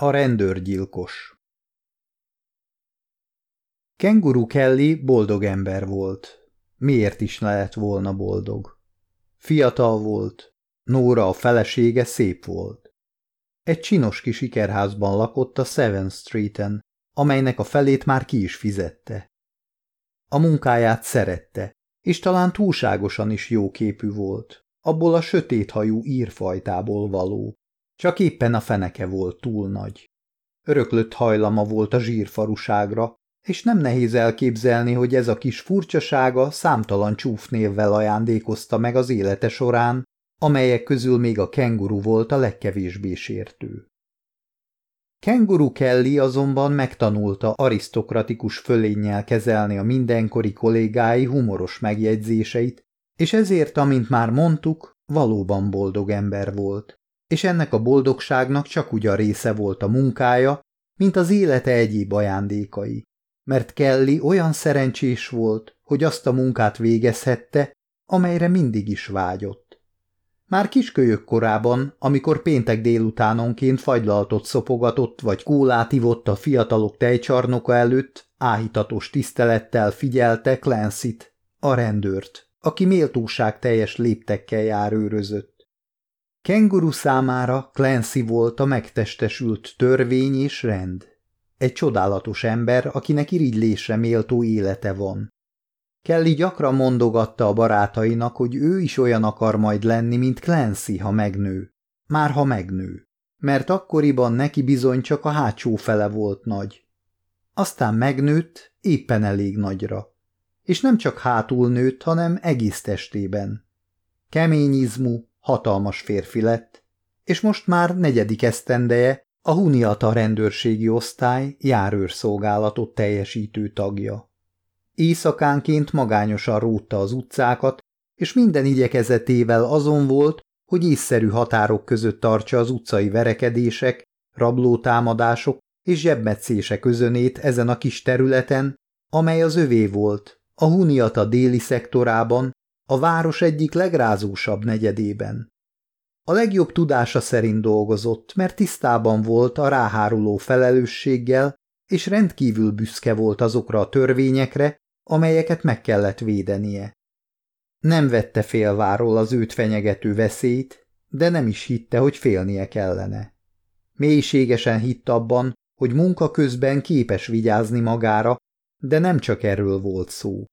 A rendőrgyilkos Kenguru Kelly boldog ember volt. Miért is lehet volna boldog? Fiatal volt, Nóra a felesége szép volt. Egy csinos kis ikerházban lakott a Seven Streeten, amelynek a felét már ki is fizette. A munkáját szerette, és talán túlságosan is jóképű volt, abból a sötéthajú írfajtából való. Csak éppen a feneke volt túl nagy. Öröklött hajlama volt a zsírfaruságra, és nem nehéz elképzelni, hogy ez a kis furcsasága számtalan csúfnévvel ajándékozta meg az élete során, amelyek közül még a kenguru volt a legkevésbé sértő. Kenguru Kelly azonban megtanulta arisztokratikus fölénnyel kezelni a mindenkori kollégái humoros megjegyzéseit, és ezért, amint már mondtuk, valóban boldog ember volt, és ennek a boldogságnak csak úgy a része volt a munkája, mint az élete egyéb ajándékai, mert Kelly olyan szerencsés volt, hogy azt a munkát végezhette, amelyre mindig is vágyott. Már kiskölyök korában, amikor péntek délutánonként fagylaltot szopogatott vagy kólát ivott a fiatalok tejcsarnoka előtt, áhítatos tisztelettel figyelte Clancy-t, a rendőrt, aki méltóság teljes léptekkel jár őrözött. Kenguru számára Clancy volt a megtestesült törvény és rend. Egy csodálatos ember, akinek irigylésre méltó élete van. Kelly gyakran mondogatta a barátainak, hogy ő is olyan akar majd lenni, mint Clancy, ha megnő. Már ha megnő. Mert akkoriban neki bizony csak a hátsó fele volt nagy. Aztán megnőtt, éppen elég nagyra. És nem csak hátul nőtt, hanem egész testében. Kemény izmú, hatalmas férfi lett, és most már negyedik esztendeje a Huniata rendőrségi osztály járőrszolgálatot teljesítő tagja. Éjszakánként magányosan rótta az utcákat, és minden igyekezetével azon volt, hogy észszerű határok között tartsa az utcai verekedések, rablótámadások és zsebmetszése közönét ezen a kis területen, amely az övé volt, a Huniata déli szektorában, a város egyik legrázósabb negyedében. A legjobb tudása szerint dolgozott, mert tisztában volt a ráháruló felelősséggel, és rendkívül büszke volt azokra a törvényekre, amelyeket meg kellett védenie. Nem vette félváról az őt fenyegető veszélyt, de nem is hitte, hogy félnie kellene. Mélységesen hitt abban, hogy munka közben képes vigyázni magára, de nem csak erről volt szó.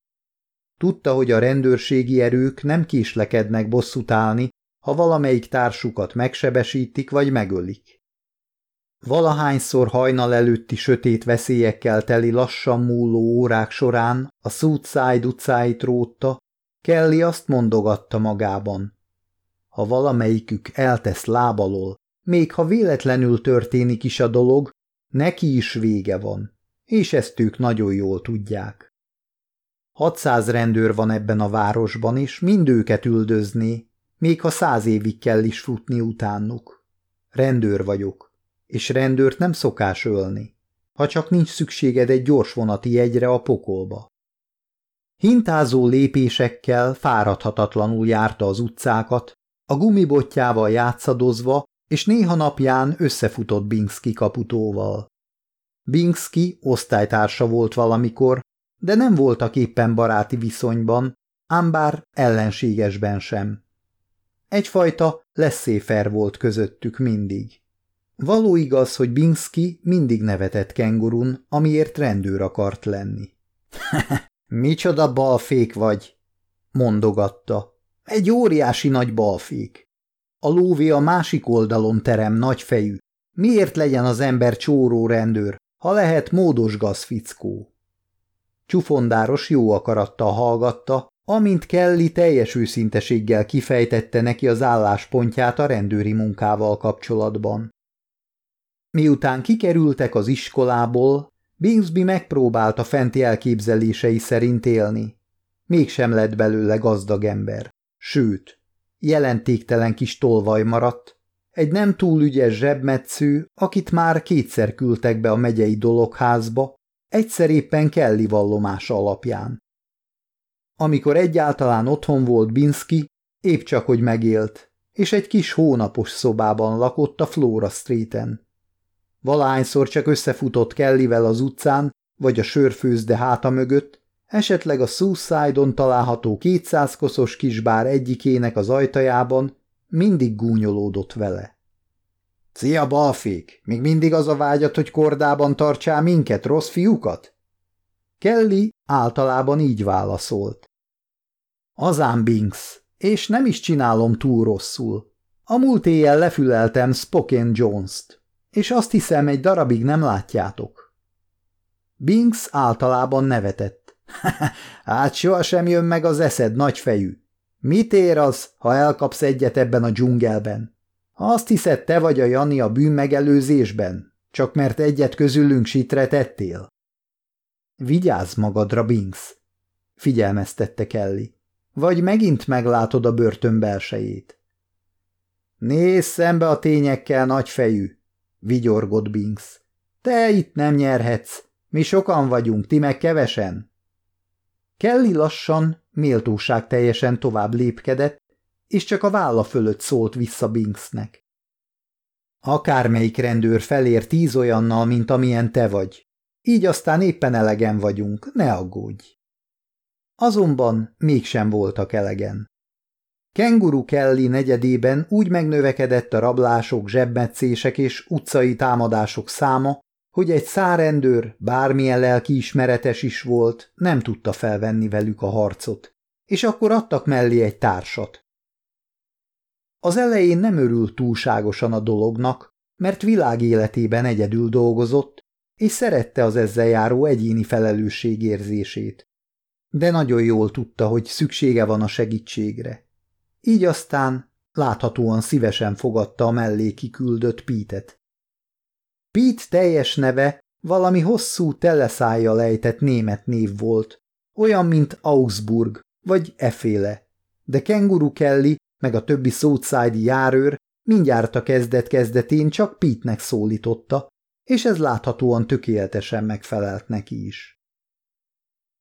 Tudta, hogy a rendőrségi erők nem késlekednek bosszút állni, ha valamelyik társukat megsebesítik vagy megölik. Valahányszor hajnal előtti sötét veszélyekkel teli lassan múló órák során a Southside utcáit rótta, Kelly azt mondogatta magában. Ha valamelyikük eltesz lábalól, még ha véletlenül történik is a dolog, neki is vége van, és ezt ők nagyon jól tudják. Hatszáz rendőr van ebben a városban, és mind őket üldözné, még ha száz évig kell is futni utánuk. Rendőr vagyok, és rendőrt nem szokás ölni, ha csak nincs szükséged egy gyors vonati jegyre a pokolba. Hintázó lépésekkel fáradhatatlanul járta az utcákat, a gumibotjával játszadozva, és néha napján összefutott Bingsky kaputóval. Bingsky osztálytársa volt valamikor, de nem voltak éppen baráti viszonyban, ám bár ellenségesben sem. Egyfajta leszéfer volt közöttük mindig. Való igaz, hogy Bingsky mindig nevetett kengurun, amiért rendőr akart lenni. – Micsoda balfék vagy! – mondogatta. – Egy óriási nagy balfék. A lóvé a másik oldalon terem nagyfejű. Miért legyen az ember csóró rendőr, ha lehet módos gazfickó? Csufondáros jó akarattal hallgatta, amint Kelly teljes őszinteséggel kifejtette neki az álláspontját a rendőri munkával kapcsolatban. Miután kikerültek az iskolából, Bingsby megpróbálta fenti elképzelései szerint élni. Mégsem lett belőle gazdag ember. Sőt, jelentéktelen kis tolvaj maradt, egy nem túl ügyes zsebmetsző, akit már kétszer küldtek be a megyei dologházba, egyszer éppen Kelly vallomása alapján. Amikor egyáltalán otthon volt Binsky, épp csak hogy megélt, és egy kis hónapos szobában lakott a Flora Streeten. valahányszor csak összefutott Kellivel az utcán, vagy a sörfőzde háta mögött, esetleg a Suicide-on található kétszáz koszos kisbár egyikének az ajtajában, mindig gúnyolódott vele. – Szia, balfék! Még mindig az a vágyat, hogy kordában tartsál minket, rossz fiúkat? Kelly általában így válaszolt. Azán Binks, és nem is csinálom túl rosszul. A múlt éjjel lefüleltem Spokane Jones-t, és azt hiszem, egy darabig nem látjátok. Binks általában nevetett. hát sohasem jön meg az eszed, nagyfejű. Mit ér az, ha elkapsz egyet ebben a dzsungelben? Azt hiszed, te vagy a Jani a bűn megelőzésben, csak mert egyet közülünk sitre tettél? Vigyázz magadra, Binks, figyelmeztette Kelly. Vagy megint meglátod a börtön belsejét. Nézz szembe a tényekkel, nagyfejű, vigyorgott Binks. Te itt nem nyerhetsz, mi sokan vagyunk, ti meg kevesen. Kelly lassan, méltóság teljesen tovább lépkedett, és csak a válla fölött szólt vissza Binksnek. Akármelyik rendőr felér tíz olyannal, mint amilyen te vagy. Így aztán éppen elegen vagyunk, ne aggódj. Azonban mégsem voltak elegen. Kenguru Kelly negyedében úgy megnövekedett a rablások, zsebmetszések és utcai támadások száma, hogy egy szárendőr, bármilyen lelkiismeretes is volt, nem tudta felvenni velük a harcot, és akkor adtak mellé egy társat. Az elején nem örült túlságosan a dolognak, mert világéletében egyedül dolgozott, és szerette az ezzel járó egyéni felelősségérzését. De nagyon jól tudta, hogy szüksége van a segítségre. Így aztán láthatóan szívesen fogadta a mellé kiküldött Pítet. Pete teljes neve valami hosszú teleszájjal lejtett német név volt, olyan, mint Augsburg vagy Eféle, de Kenguru Kelly meg a többi szótszájdi járőr mindjárt a kezdet-kezdetén csak Pete-nek szólította, és ez láthatóan tökéletesen megfelelt neki is.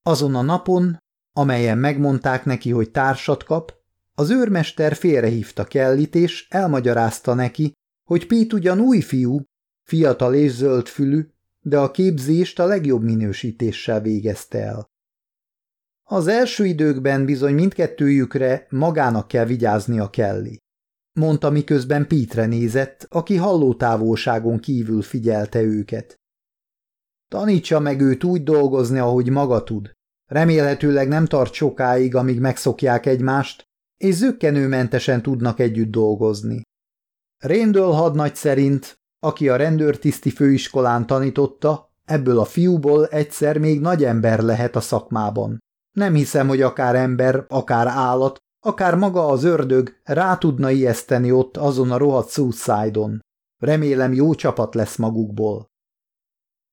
Azon a napon, amelyen megmondták neki, hogy társat kap, az őrmester félrehívta Kellit, és elmagyarázta neki, hogy Pete ugyan új fiú, fiatal és zöldfülű, de a képzést a legjobb minősítéssel végezte el. Az első időkben bizony mindkettőjükre magának kell vigyáznia Kelly mondta miközben Pítre nézett, aki hallótávolságon kívül figyelte őket. Tanítsa meg őt úgy dolgozni, ahogy maga tud. Remélhetőleg nem tart sokáig, amíg megszokják egymást, és zöggenőmentesen tudnak együtt dolgozni. Réndől hadnagy szerint, aki a rendőrtiszti főiskolán tanította, ebből a fiúból egyszer még nagy ember lehet a szakmában. Nem hiszem, hogy akár ember, akár állat Akár maga az ördög rá tudna ijeszteni ott azon a rohadt suicide-on. Remélem jó csapat lesz magukból.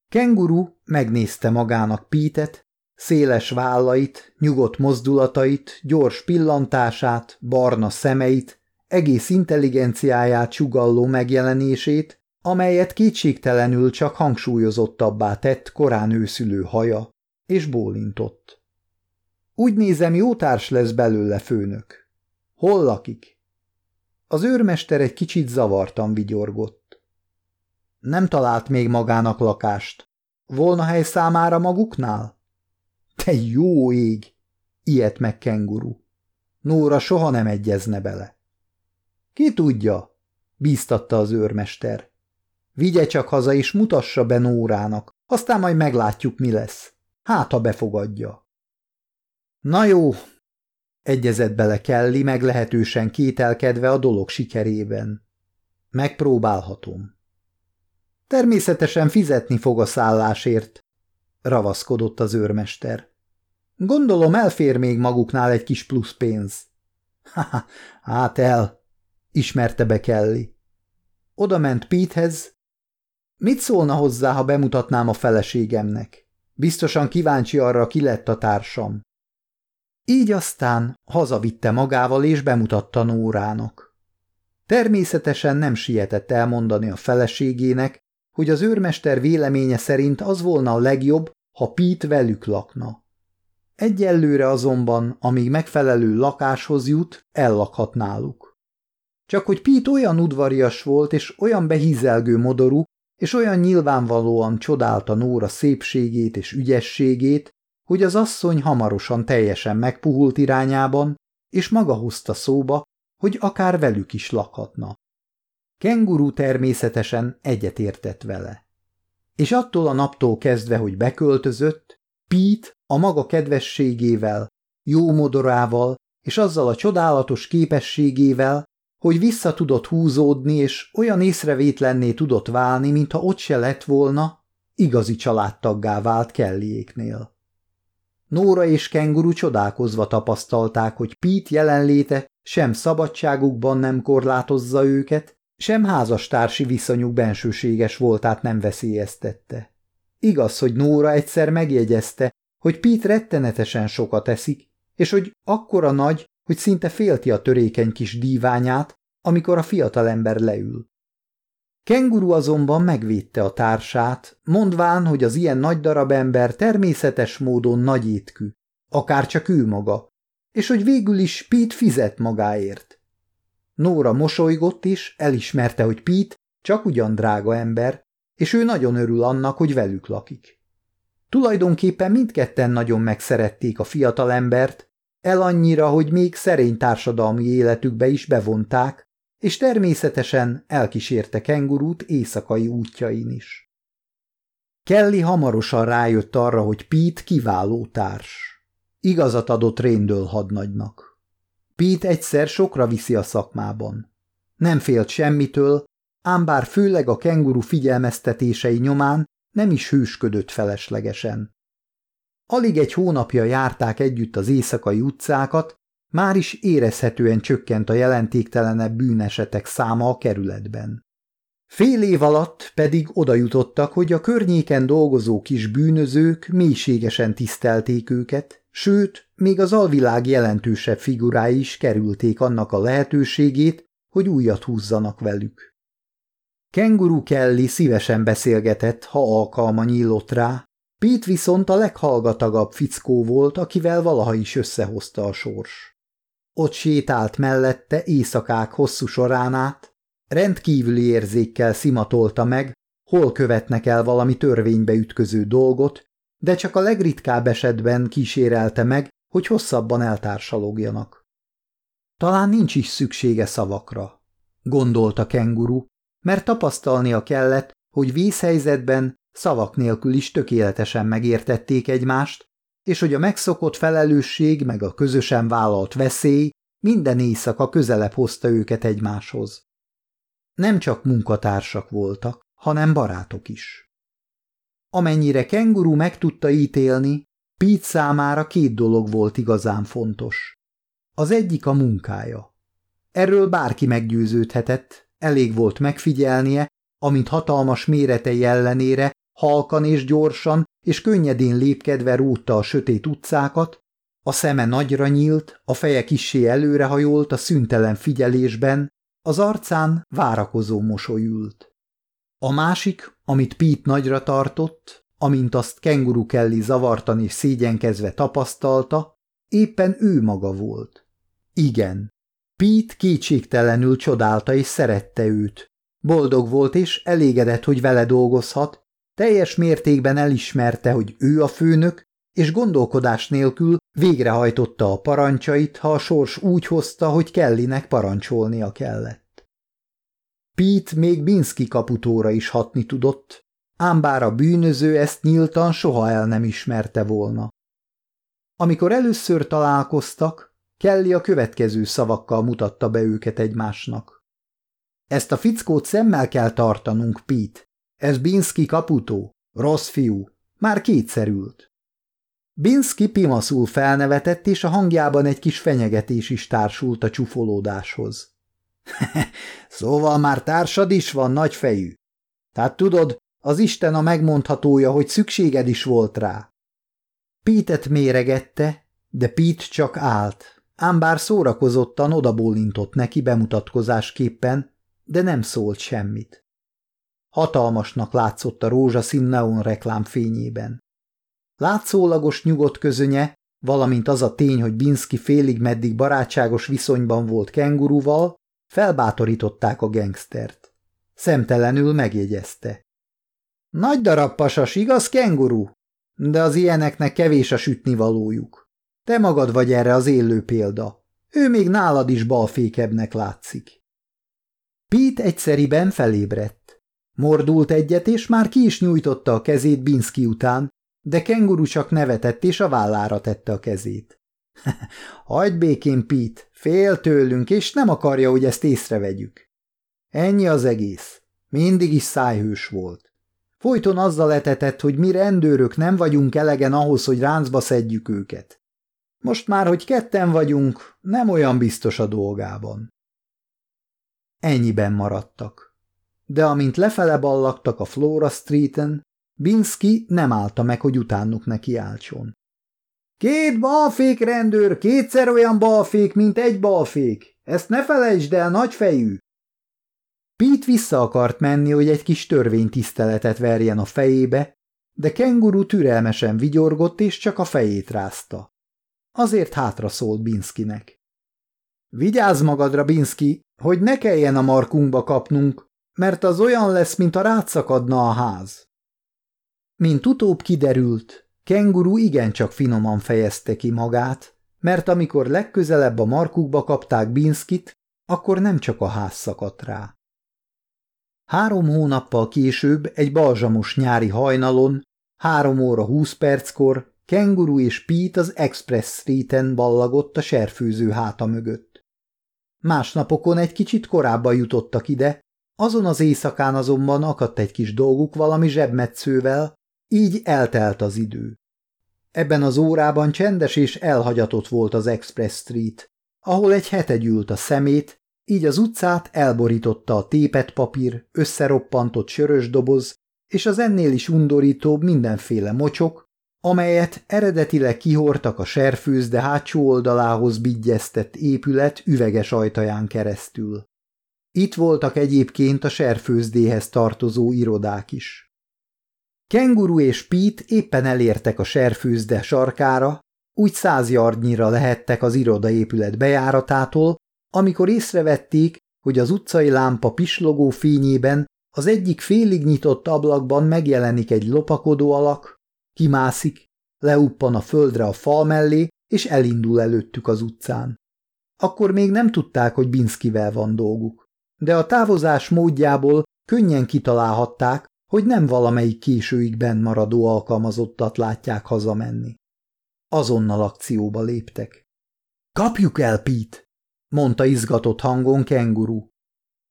Kenguru megnézte magának Pítet, széles vállait, nyugodt mozdulatait, gyors pillantását, barna szemeit, egész intelligenciáját sugalló megjelenését, amelyet kétségtelenül csak hangsúlyozottabbá tett korán őszülő haja, és bólintott. Úgy nézem, jó társ lesz belőle főnök. Hol lakik? Az őrmester egy kicsit zavartan vigyorgott. Nem talált még magának lakást. Volna hely számára maguknál? Te jó ég! Ilyet meg kenguru. Nóra soha nem egyezne bele. Ki tudja? bíztatta az őrmester. Vigye csak haza és mutassa be Nórának, aztán majd meglátjuk, mi lesz. Hát, ha befogadja. Na jó, egyezett bele Kelly meglehetősen kételkedve a dolog sikerében. Megpróbálhatom. Természetesen fizetni fog a szállásért, ravaszkodott az őrmester. Gondolom elfér még maguknál egy kis plusz pénz. Ha, hát el, ismerte be Kelly. Oda ment Petehez. Mit szólna hozzá, ha bemutatnám a feleségemnek? Biztosan kíváncsi arra, ki lett a társam. Így aztán hazavitte magával és bemutatta Nórának. Természetesen nem sietett elmondani a feleségének, hogy az őrmester véleménye szerint az volna a legjobb, ha Pete velük lakna. Egyelőre azonban, amíg megfelelő lakáshoz jut, ellakhat náluk. Csak hogy Pete olyan udvarias volt és olyan behízelgő modorú, és olyan nyilvánvalóan csodálta Nóra szépségét és ügyességét, hogy az asszony hamarosan teljesen megpuhult irányában, és maga hozta szóba, hogy akár velük is lakhatna. Kenguru természetesen egyetértett vele. És attól a naptól kezdve, hogy beköltözött, Pete a maga kedvességével, jó modorával és azzal a csodálatos képességével, hogy vissza tudott húzódni, és olyan észrevétlenné tudott válni, mintha ott se lett volna, igazi családtaggá vált Kellyéknél. Nóra és Kenguru csodálkozva tapasztalták, hogy Pete jelenléte sem szabadságukban nem korlátozza őket, sem házastársi viszonyuk bensőséges voltát nem veszélyeztette. Igaz, hogy Nóra egyszer megjegyezte, hogy Pete rettenetesen sokat eszik, és hogy akkora nagy, hogy szinte félti a törékeny kis díványát, amikor a fiatalember leül. Kenguru azonban megvédte a társát, mondván, hogy az ilyen nagy darab ember természetes módon nagy étkű, akár csak ő maga, és hogy végül is Pete fizet magáért. Nóra mosolygott is, elismerte, hogy Pete csak ugyan drága ember, és ő nagyon örül annak, hogy velük lakik. Tulajdonképpen mindketten nagyon megszerették a fiatalembert, el annyira, hogy még szerény társadalmi életükbe is bevonták, és természetesen elkísérte kengurút éjszakai útjain is. Kelly hamarosan rájött arra, hogy Pete kiváló társ. Igazat adott Réndől hadnagynak. Pete egyszer sokra viszi a szakmában. Nem félt semmitől, ám bár főleg a kenguru figyelmeztetései nyomán nem is hősködött feleslegesen. Alig egy hónapja járták együtt az éjszakai utcákat, már is érezhetően csökkent a jelentéktelenebb bűnesetek száma a kerületben. Fél év alatt pedig oda jutottak, hogy a környéken dolgozó kis bűnözők mélységesen tisztelték őket, sőt, még az alvilág jelentősebb figurái is kerülték annak a lehetőségét, hogy újat húzzanak velük. Kenguru Kelly szívesen beszélgetett, ha alkalma nyílott rá, Pete viszont a leghallgatagabb fickó volt, akivel valaha is összehozta a sors. Ott sétált mellette éjszakák hosszú során át, rendkívüli érzékkel szimatolta meg, hol követnek el valami törvénybe ütköző dolgot, de csak a legritkább esetben kísérelte meg, hogy hosszabban eltársalogjanak. Talán nincs is szüksége szavakra, gondolta kenguru, mert tapasztalnia kellett, hogy vízhelyzetben szavak nélkül is tökéletesen megértették egymást, és hogy a megszokott felelősség meg a közösen vállalt veszély minden éjszaka közelebb hozta őket egymáshoz. Nem csak munkatársak voltak, hanem barátok is. Amennyire kenguru meg tudta ítélni, Pete számára két dolog volt igazán fontos. Az egyik a munkája. Erről bárki meggyőződhetett, elég volt megfigyelnie, amint hatalmas méretei ellenére halkan és gyorsan és könnyedén lépkedve rúgta a sötét utcákat, a szeme nagyra nyílt, a feje kissé előrehajolt a szüntelen figyelésben, az arcán várakozó mosolyült. A másik, amit Pete nagyra tartott, amint azt kenguru Kelly zavartan és szégyenkezve tapasztalta, éppen ő maga volt. Igen, Pete kétségtelenül csodálta és szerette őt. Boldog volt és elégedett, hogy vele dolgozhat, teljes mértékben elismerte, hogy ő a főnök, és gondolkodás nélkül végrehajtotta a parancsait, ha a sors úgy hozta, hogy Kellinek parancsolnia kellett. Pete még Binski kaputóra is hatni tudott, ám bár a bűnöző ezt nyíltan soha el nem ismerte volna. Amikor először találkoztak, Kelly a következő szavakkal mutatta be őket egymásnak. Ezt a fickót szemmel kell tartanunk, Pete. Ez Binski kaputó, rossz fiú, már kétszerült. Binski pimaszul felnevetett, és a hangjában egy kis fenyegetés is társult a csufolódáshoz. szóval már társad is van, nagyfejű. Tehát tudod, az Isten a megmondhatója, hogy szükséged is volt rá. Pítet méregette, de Pít csak állt, ám bár szórakozottan odabólintott neki bemutatkozásképpen, de nem szólt semmit. Hatalmasnak látszott a rózsaszín neon reklám fényében. Látszólagos nyugodt közönye, valamint az a tény, hogy Binski félig meddig barátságos viszonyban volt kenguruval, felbátorították a gengsztert. Szemtelenül megjegyezte. Nagy darab pasas, igaz, kenguru? De az ilyeneknek kevés a sütnivalójuk. Te magad vagy erre az élő példa. Ő még nálad is balfékebbnek látszik. Pete egyszeriben felébredt. Mordult egyet, és már ki is nyújtotta a kezét Binski után, de kenguru csak nevetett, és a vállára tette a kezét. Hagyd békén, Pete, fél tőlünk, és nem akarja, hogy ezt észrevegyük. Ennyi az egész. Mindig is szájhős volt. Folyton azzal letetett, hogy mi rendőrök nem vagyunk elegen ahhoz, hogy ráncba szedjük őket. Most már, hogy ketten vagyunk, nem olyan biztos a dolgában. Ennyiben maradtak. De amint lefele ballagtak a Flora Streeten, Binski nem állta meg, hogy utánuk neki áltson. Két balfék rendőr, kétszer olyan balfék, mint egy balfék. Ezt ne felejtsd el, nagyfejű! Pete vissza akart menni, hogy egy kis törvénytiszteletet verjen a fejébe, de kenguru türelmesen vigyorgott, és csak a fejét rázta. Azért hátra szólt Binskinek. Vigyázz magadra, Binski, hogy ne kelljen a markunkba kapnunk, mert az olyan lesz, mint a rátszakadna a ház. Mint utóbb kiderült, kenguru igencsak finoman fejezte ki magát, mert amikor legközelebb a markukba kapták Binskit, akkor nem csak a ház szakadt rá. Három hónappal később egy balzsamos nyári hajnalon, három óra húsz perckor, kenguru és Pete az Express Streeten ballagott a serfőző háta mögött. Másnapokon egy kicsit korábban jutottak ide, azon az éjszakán azonban akadt egy kis dolguk valami zsebmetszővel, így eltelt az idő. Ebben az órában csendes és elhagyatott volt az Express Street, ahol egy hete gyűlt a szemét, így az utcát elborította a tépet papír, összeroppantott sörös doboz, és az ennél is undorítóbb mindenféle mocsok, amelyet eredetileg kihortak a serfőzde hátsó oldalához bigyeztett épület üveges ajtaján keresztül. Itt voltak egyébként a serfőzdéhez tartozó irodák is. Kenguru és Pete éppen elértek a serfőzde sarkára, úgy száz yardnyira lehettek az irodaépület bejáratától, amikor észrevették, hogy az utcai lámpa pislogó fényében az egyik félig nyitott ablakban megjelenik egy lopakodó alak, kimászik, leuppan a földre a fal mellé, és elindul előttük az utcán. Akkor még nem tudták, hogy Binszkivel van dolguk, de a távozás módjából könnyen kitalálhatták, hogy nem valamelyik későig benn maradó alkalmazottat látják hazamenni. Azonnal akcióba léptek. – Kapjuk el, Pete! – mondta izgatott hangon kenguru.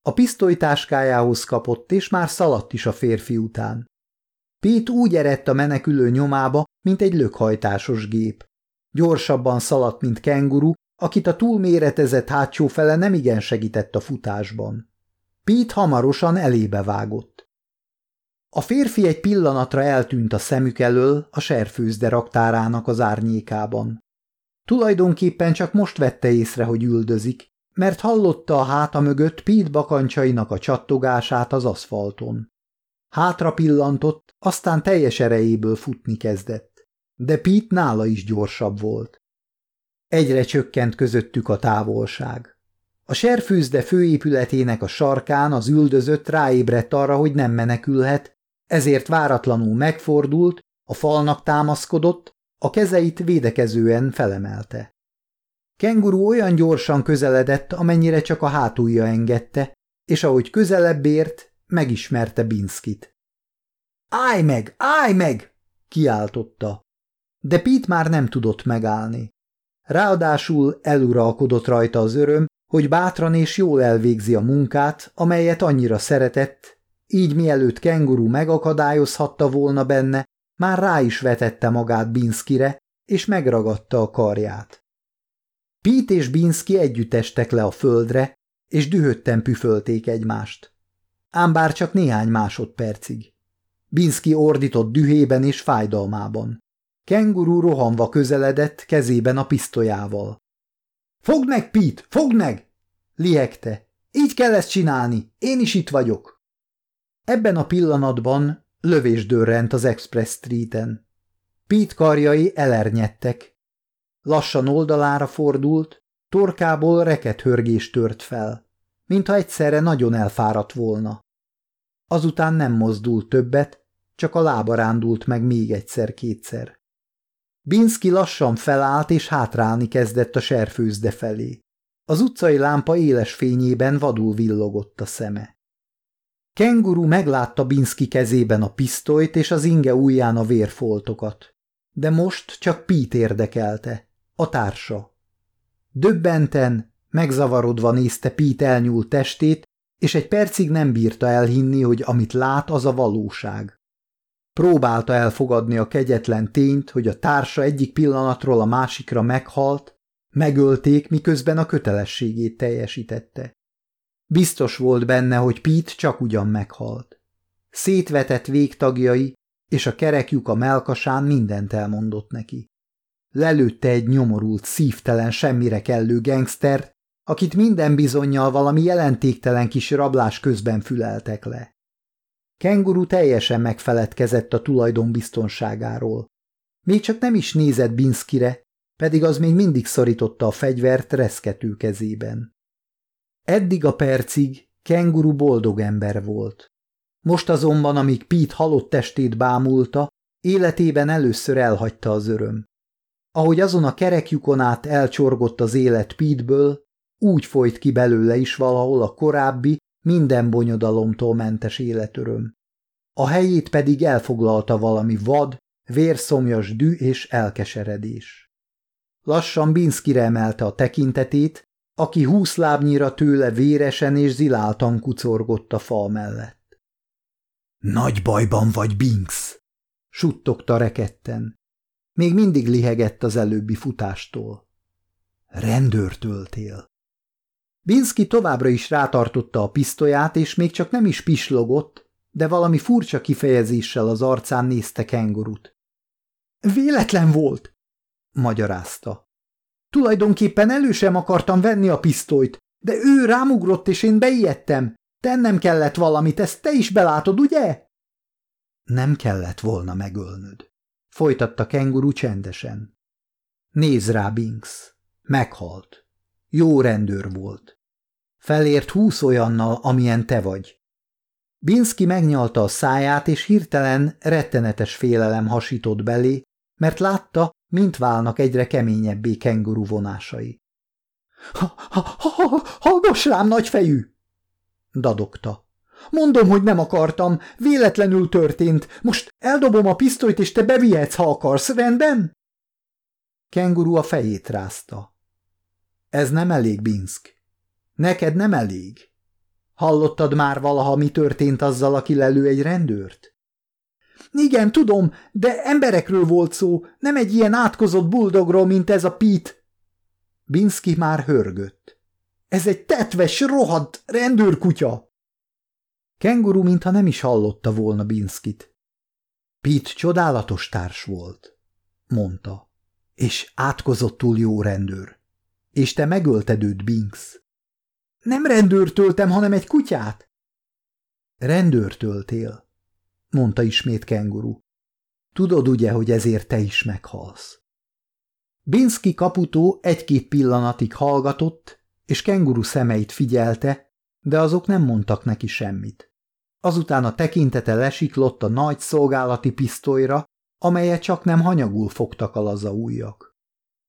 A pisztolytáskájához kapott, és már szaladt is a férfi után. Pete úgy eredt a menekülő nyomába, mint egy lökhajtásos gép. Gyorsabban szaladt, mint kenguru, akit a túlméretezett hátsó fele nem igen segített a futásban. Pete hamarosan elébe vágott. A férfi egy pillanatra eltűnt a szemük elől a serfőzde raktárának az árnyékában. Tulajdonképpen csak most vette észre, hogy üldözik, mert hallotta a háta mögött Pete bakancsainak a csattogását az aszfalton. Hátra pillantott, aztán teljes erejéből futni kezdett. De Pete nála is gyorsabb volt. Egyre csökkent közöttük a távolság. A serfőzde főépületének a sarkán az üldözött ráébredt arra, hogy nem menekülhet, ezért váratlanul megfordult, a falnak támaszkodott, a kezeit védekezően felemelte. Kenguru olyan gyorsan közeledett, amennyire csak a hátulja engedte, és ahogy közelebb ért, megismerte Binskit. Állj meg, állj meg! kiáltotta. De Pete már nem tudott megállni. Ráadásul eluralkodott rajta az öröm, hogy bátran és jól elvégzi a munkát, amelyet annyira szeretett, így mielőtt kenguru megakadályozhatta volna benne, már rá is vetette magát Binskire, és megragadta a karját. Pete és Binski együtt estek le a földre, és dühötten püfölték egymást. Ám bár csak néhány másodpercig. Binski ordított dühében és fájdalmában. Kenguru rohanva közeledett kezében a pisztolyával. – Fogd meg, Pete, fogd meg! – lihegte. – Így kell ezt csinálni, én is itt vagyok. Ebben a pillanatban lövés dörrent az Express Streeten. Pete karjai elernyettek. Lassan oldalára fordult, torkából reket hörgés tört fel, mintha egyszerre nagyon elfáradt volna. Azután nem mozdult többet, csak a lába rándult meg még egyszer-kétszer. Binski lassan felállt és hátrálni kezdett a serfőzde felé. Az utcai lámpa éles fényében vadul villogott a szeme. Kenguru meglátta Binski kezében a pisztolyt és az inge ujján a vérfoltokat. De most csak Pete érdekelte, a társa. Döbbenten, megzavarodva nézte Pete elnyúlt testét, és egy percig nem bírta elhinni, hogy amit lát, az a valóság. Próbálta elfogadni a kegyetlen tényt, hogy a társa egyik pillanatról a másikra meghalt, megölték, miközben a kötelességét teljesítette. Biztos volt benne, hogy Pete csak ugyan meghalt. Szétvetett végtagjai és a kerekjuk a melkasán mindent elmondott neki. Lelőtte egy nyomorult, szívtelen, semmire kellő gengsztert, akit minden bizonyal valami jelentéktelen kis rablás közben füleltek le. Kenguru teljesen megfeledkezett a tulajdon biztonságáról. Még csak nem is nézett Binskire, pedig az még mindig szorította a fegyvert reszkető kezében. Eddig a percig kenguru boldog ember volt. Most azonban, amíg Pete halott testét bámulta, életében először elhagyta az öröm. Ahogy azon a kerekjukon át elcsorgott az élet Pete-ből, úgy folyt ki belőle is valahol a korábbi, minden bonyodalomtól mentes életöröm. A helyét pedig elfoglalta valami vad, vérszomjas dű és elkeseredés. Lassan Binszkire emelte a tekintetét, aki húsz lábnyira tőle véresen és ziláltan kucorgott a fal mellett. Nagy bajban vagy, Binks! suttogta reketten. Még mindig lihegett az előbbi futástól. Rendőrtöltél. Binski továbbra is rátartotta a pisztolyát, és még csak nem is pislogott, de valami furcsa kifejezéssel az arcán nézte kengurut. Véletlen volt, magyarázta. Tulajdonképpen elő sem akartam venni a pisztolyt, de ő rámugrott, és én beijedtem. Tennem kellett valamit, ezt te is belátod, ugye? Nem kellett volna megölnöd. Folytatta kenguru csendesen. Nézd rá, Binks. Meghalt. Jó rendőr volt. Felért húsz olyannal, amilyen te vagy. Binski megnyalta a száját, és hirtelen rettenetes félelem hasított belé, mert látta, mint válnak egyre keményebbé kenguru vonásai. Ha, ha, ha, – Hallgass rám, nagyfejű! – dadogta. – Mondom, hogy nem akartam, véletlenül történt. Most eldobom a pisztolyt, és te bevihetsz, ha akarsz, rendben? Kenguru a fejét rázta. – Ez nem elég, Binsk. Neked nem elég. Hallottad már valaha, mi történt azzal, aki lelő egy rendőrt? Igen, tudom, de emberekről volt szó, nem egy ilyen átkozott buldogról, mint ez a Pete. Binski már hörgött. Ez egy tetves, rohadt rendőrkutya! Kenguru mintha nem is hallotta volna Binskit. Pete csodálatos társ volt, mondta, és átkozottul jó rendőr. És te megölted őt, Binks. Nem rendőrtöltem, hanem egy kutyát. Rendőrtöltél, mondta ismét kenguru. Tudod ugye, hogy ezért te is meghalsz. Binski kaputó egy-két pillanatig hallgatott, és kenguru szemeit figyelte, de azok nem mondtak neki semmit. Azután a tekintete lesiklott a nagy szolgálati pisztolyra, amelyet csak nem hanyagul fogtak a laza ujjak.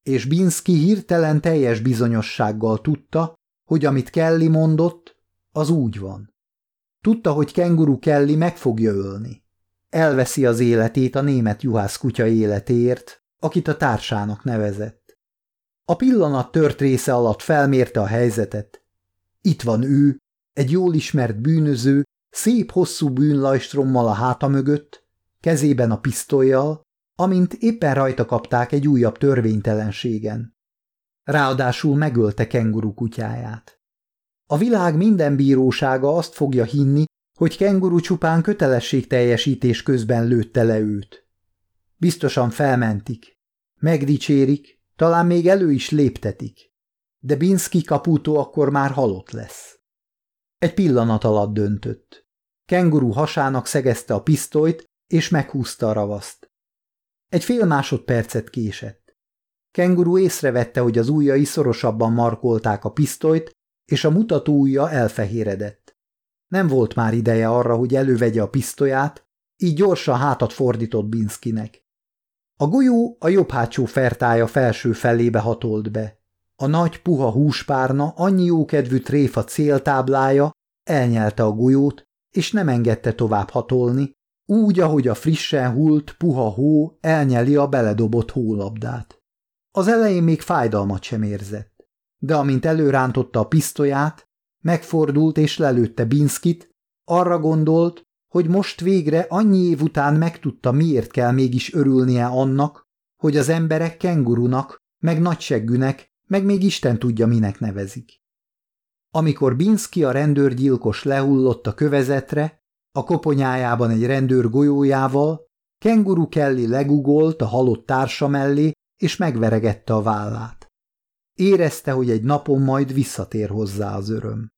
És Binski hirtelen teljes bizonyossággal tudta, hogy amit Kelly mondott, az úgy van. Tudta, hogy kenguru Kelly meg fogja ölni. Elveszi az életét a német juhász kutya életéért, akit a társának nevezett. A pillanat tört része alatt felmérte a helyzetet. Itt van ő, egy jól ismert bűnöző, szép hosszú bűnlajstrommal a háta mögött, kezében a pisztolyjal, amint éppen rajta kapták egy újabb törvénytelenségen. Ráadásul megölte kenguru kutyáját. A világ minden bírósága azt fogja hinni, hogy kenguru csupán kötelességteljesítés közben lőtte le őt. Biztosan felmentik, megdicsérik, talán még elő is léptetik, de Binski kaputó akkor már halott lesz. Egy pillanat alatt döntött. Kenguru hasának szegezte a pisztolyt, és meghúzta a ravaszt. Egy fél másodpercet késett. Kenguru észrevette, hogy az ujjai szorosabban markolták a pisztolyt, és a mutató ujja elfehéredett. Nem volt már ideje arra, hogy elővegye a pisztolyát, így gyorsan hátat fordított Binskinek. A golyó a jobb hátsó fertája felső felébe hatolt be. A nagy puha húspárna annyi jókedvű tréfa céltáblája elnyelte a golyót, és nem engedte tovább hatolni, úgy, ahogy a frissen hult, puha hó elnyeli a beledobott hólabdát. Az elején még fájdalmat sem érzett, de amint előrántotta a pisztolyát, megfordult és lelőtte Binskit, arra gondolt, hogy most végre annyi év után megtudta, miért kell mégis örülnie annak, hogy az emberek kengurunak, meg nagyseggűnek, meg még Isten tudja, minek nevezik. Amikor Binski a rendőrgyilkos lehullott a kövezetre, a koponyájában egy rendőr golyójával, kenguru Kelly legugolt a halott társa mellé, és megveregette a vállát. Érezte, hogy egy napon majd visszatér hozzá az öröm.